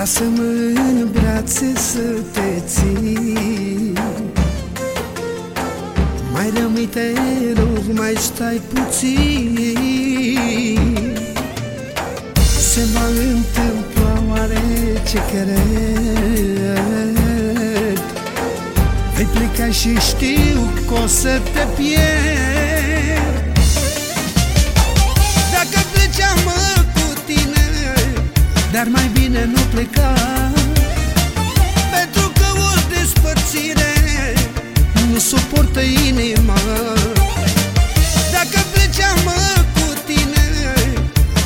Lasă-mă în brațe să te ții Mai rămâi te rog, mai stai puțin. Se va întâmpla oare ce cred? Vei pleca și știu că o să te pierd pleca. Pentru că o despărțire Nu suportă inima. Dacă pleceam mă cu tine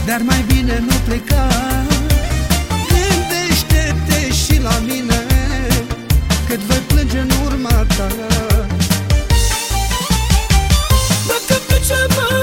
Dar mai bine nu pleca. Gândește-te și la mine Cât voi plânge în urma ta. Dar la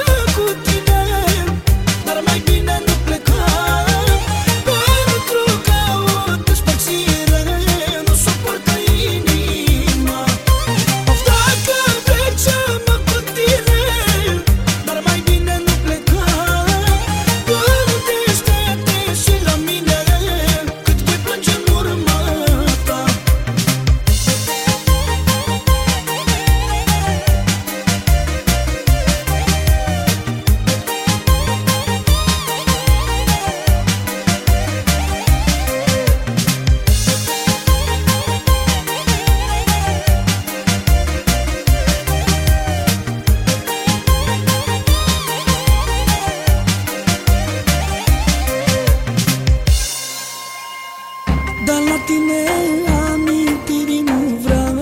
tine amintiri nu vreau.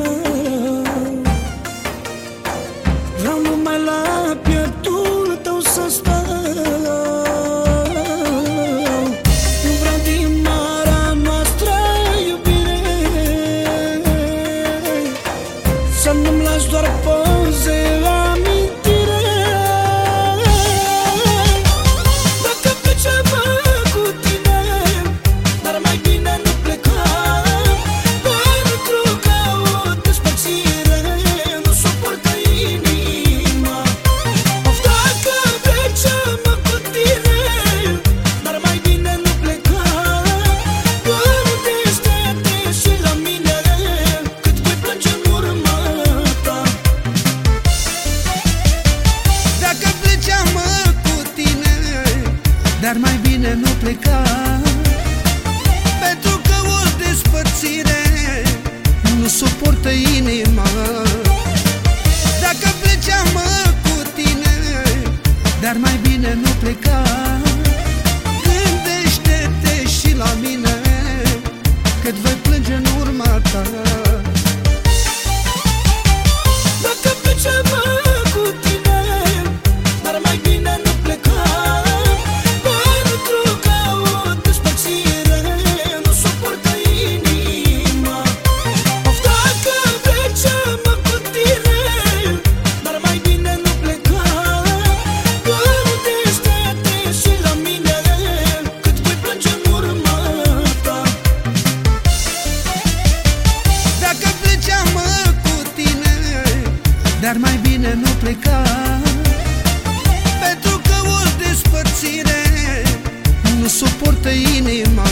Vreau numai la pieptul tău să stau Dar mai bine nu pleca. Pentru că o despărțire Nu suportă inima. Dacă pleceam mă cu tine Dar mai bine nu pleca nu pleca Pentru că o despărțire Nu suportă inima